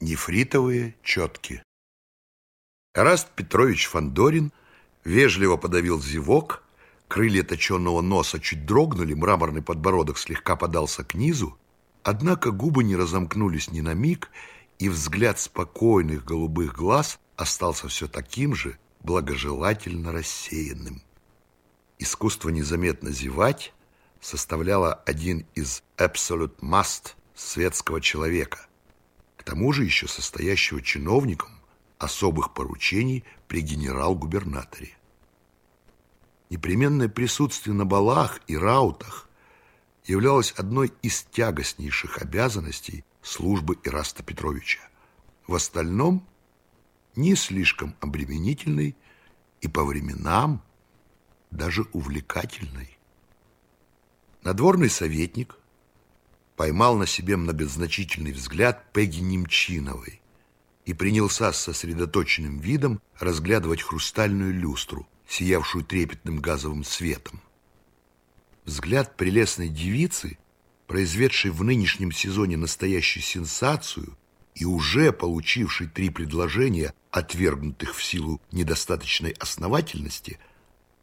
Нефритовые четки. Раст Петрович Фандорин вежливо подавил зевок, крылья точенного носа чуть дрогнули, мраморный подбородок слегка подался к низу, однако губы не разомкнулись ни на миг, и взгляд спокойных голубых глаз остался все таким же, благожелательно рассеянным. Искусство незаметно зевать составляло один из absolute must светского человека тому же еще состоящего чиновником особых поручений при генерал-губернаторе. Непременное присутствие на балах и раутах являлось одной из тягостнейших обязанностей службы Ираста Петровича. В остальном не слишком обременительной и по временам даже увлекательной. Надворный советник – поймал на себе многозначительный взгляд Пегги Немчиновой и принялся с сосредоточенным видом разглядывать хрустальную люстру, сиявшую трепетным газовым светом. Взгляд прелестной девицы, произведшей в нынешнем сезоне настоящую сенсацию и уже получившей три предложения, отвергнутых в силу недостаточной основательности,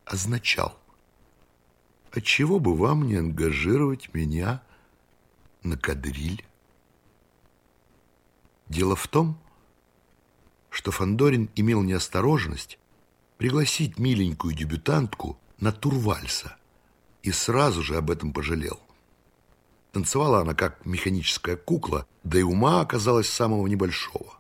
означал «Отчего бы вам не ангажировать меня на кадриль. Дело в том, что Фандорин имел неосторожность пригласить миленькую дебютантку на турвальса и сразу же об этом пожалел. Танцевала она как механическая кукла, да и ума оказалась самого небольшого.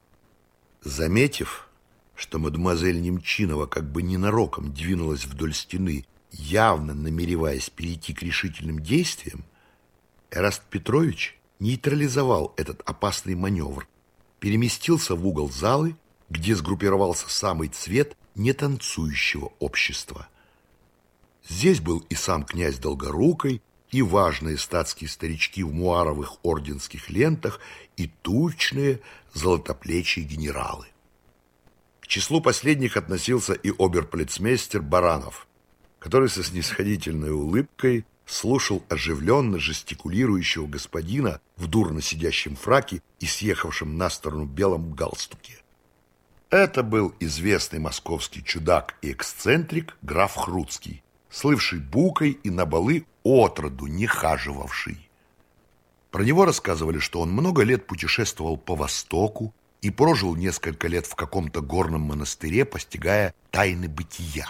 Заметив, что мадемуазель Немчинова как бы ненароком двинулась вдоль стены, явно намереваясь перейти к решительным действиям, Эраст Петрович нейтрализовал этот опасный маневр, переместился в угол залы, где сгруппировался самый цвет нетанцующего общества. Здесь был и сам князь Долгорукой, и важные статские старички в муаровых орденских лентах, и тучные золотоплечие генералы. К числу последних относился и оберполицмейстер Баранов, который со снисходительной улыбкой слушал оживленно жестикулирующего господина в дурно сидящем фраке и съехавшем на сторону белом галстуке. Это был известный московский чудак и эксцентрик граф Хруцкий, слывший букой и на балы отроду не хаживавший. Про него рассказывали, что он много лет путешествовал по Востоку и прожил несколько лет в каком-то горном монастыре, постигая тайны бытия.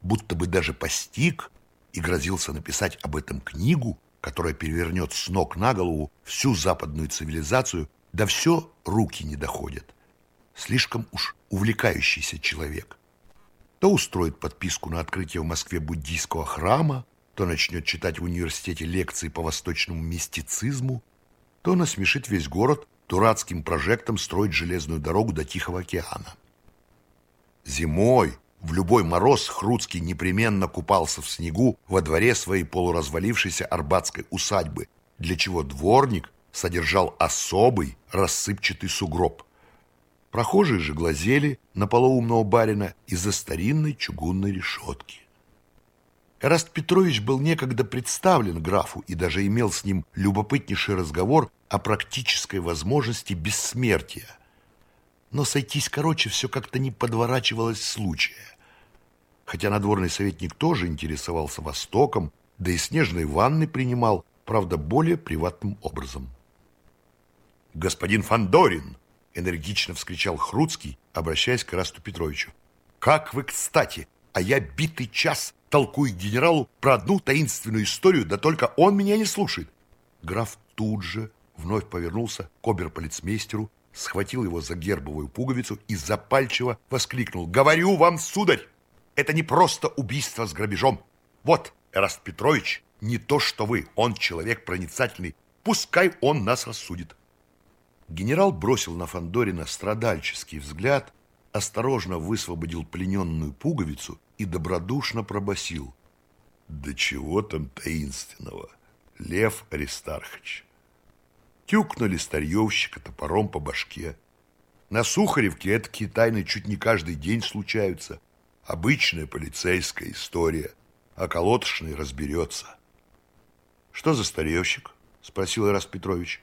Будто бы даже постиг и грозился написать об этом книгу, которая перевернет с ног на голову всю западную цивилизацию, да все руки не доходят. Слишком уж увлекающийся человек. То устроит подписку на открытие в Москве буддийского храма, то начнет читать в университете лекции по восточному мистицизму, то насмешит весь город дурацким прожектом строить железную дорогу до Тихого океана. Зимой в любой мороз Хруцкий непременно купался в снегу во дворе своей полуразвалившейся арбатской усадьбы, для чего дворник содержал особый рассыпчатый сугроб. Прохожие же глазели на полоумного барина из-за старинной чугунной решетки. Эраст Петрович был некогда представлен графу и даже имел с ним любопытнейший разговор о практической возможности бессмертия. Но сойтись короче все как-то не подворачивалось случая хотя надворный советник тоже интересовался Востоком, да и снежные ванны принимал, правда, более приватным образом. «Господин Фандорин!» – энергично вскричал Хруцкий, обращаясь к Расту Петровичу. «Как вы кстати! А я битый час толкую генералу про одну таинственную историю, да только он меня не слушает!» Граф тут же вновь повернулся к оберполицмейстеру, схватил его за гербовую пуговицу и запальчиво воскликнул. «Говорю вам, сударь, это не просто убийство с грабежом. Вот, Эраст Петрович, не то что вы, он человек проницательный. Пускай он нас рассудит. Генерал бросил на Фандорина страдальческий взгляд, осторожно высвободил плененную пуговицу и добродушно пробасил. «Да чего там таинственного, Лев Аристархович!» Тюкнули старьевщика топором по башке. На Сухаревке это тайны чуть не каждый день случаются. Обычная полицейская история, а колотошный разберется. «Что за старьевщик?» – спросил Ирас Петрович.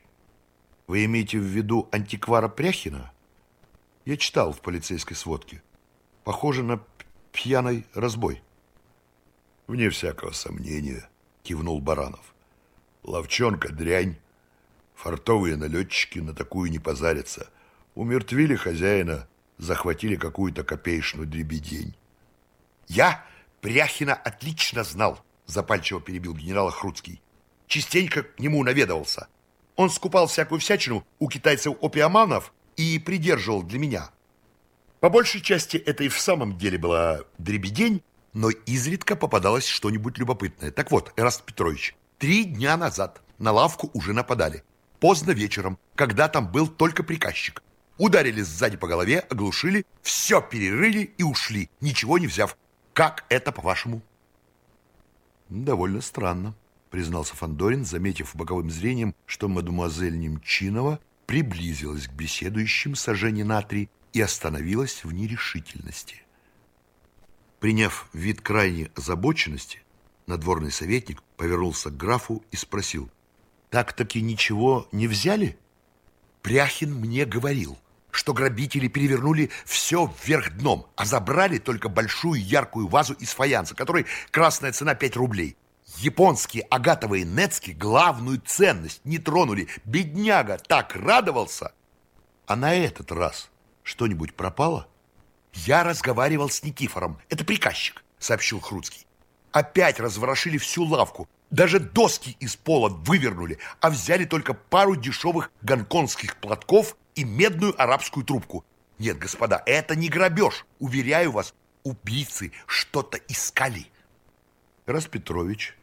«Вы имеете в виду антиквара Пряхина?» Я читал в полицейской сводке. Похоже на пьяный разбой. Вне всякого сомнения, кивнул Баранов. Ловчонка дрянь. Фартовые налетчики на такую не позарятся. Умертвили хозяина, захватили какую-то копеечную дребедень. Я Пряхина отлично знал, запальчиво перебил генерал Хруцкий. Частенько к нему наведывался. Он скупал всякую всячину у китайцев-опиоманов и придерживал для меня. По большей части это и в самом деле была дребедень, но изредка попадалось что-нибудь любопытное. Так вот, Эраст Петрович, три дня назад на лавку уже нападали. Поздно вечером, когда там был только приказчик. Ударили сзади по голове, оглушили, все перерыли и ушли, ничего не взяв. Как это, по-вашему? Довольно странно, признался Фандорин, заметив боковым зрением, что мадемуазель Немчинова приблизилась к беседующим сожжении на три и остановилась в нерешительности. Приняв вид крайней озабоченности, надворный советник повернулся к графу и спросил, «Так-таки ничего не взяли?» Пряхин мне говорил, что грабители перевернули все вверх дном, а забрали только большую яркую вазу из фаянса, которой красная цена 5 рублей. Японские агатовые нецки главную ценность не тронули. Бедняга так радовался. А на этот раз что-нибудь пропало? Я разговаривал с Никифором. Это приказчик, сообщил Хруцкий. Опять разворошили всю лавку. Даже доски из пола вывернули, а взяли только пару дешевых гонконгских платков и медную арабскую трубку. Нет, господа, это не грабеж. Уверяю вас, убийцы что-то искали. Распетрович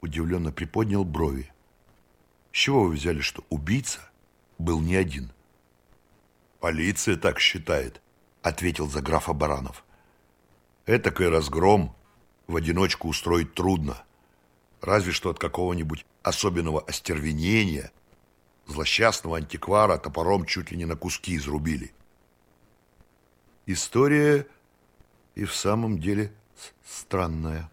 удивленно приподнял брови. С чего вы взяли, что убийца был не один? Полиция так считает, ответил за графа Баранов. Этакой разгром в одиночку устроить трудно. Разве что от какого-нибудь особенного остервенения злосчастного антиквара топором чуть ли не на куски изрубили. История и в самом деле странная.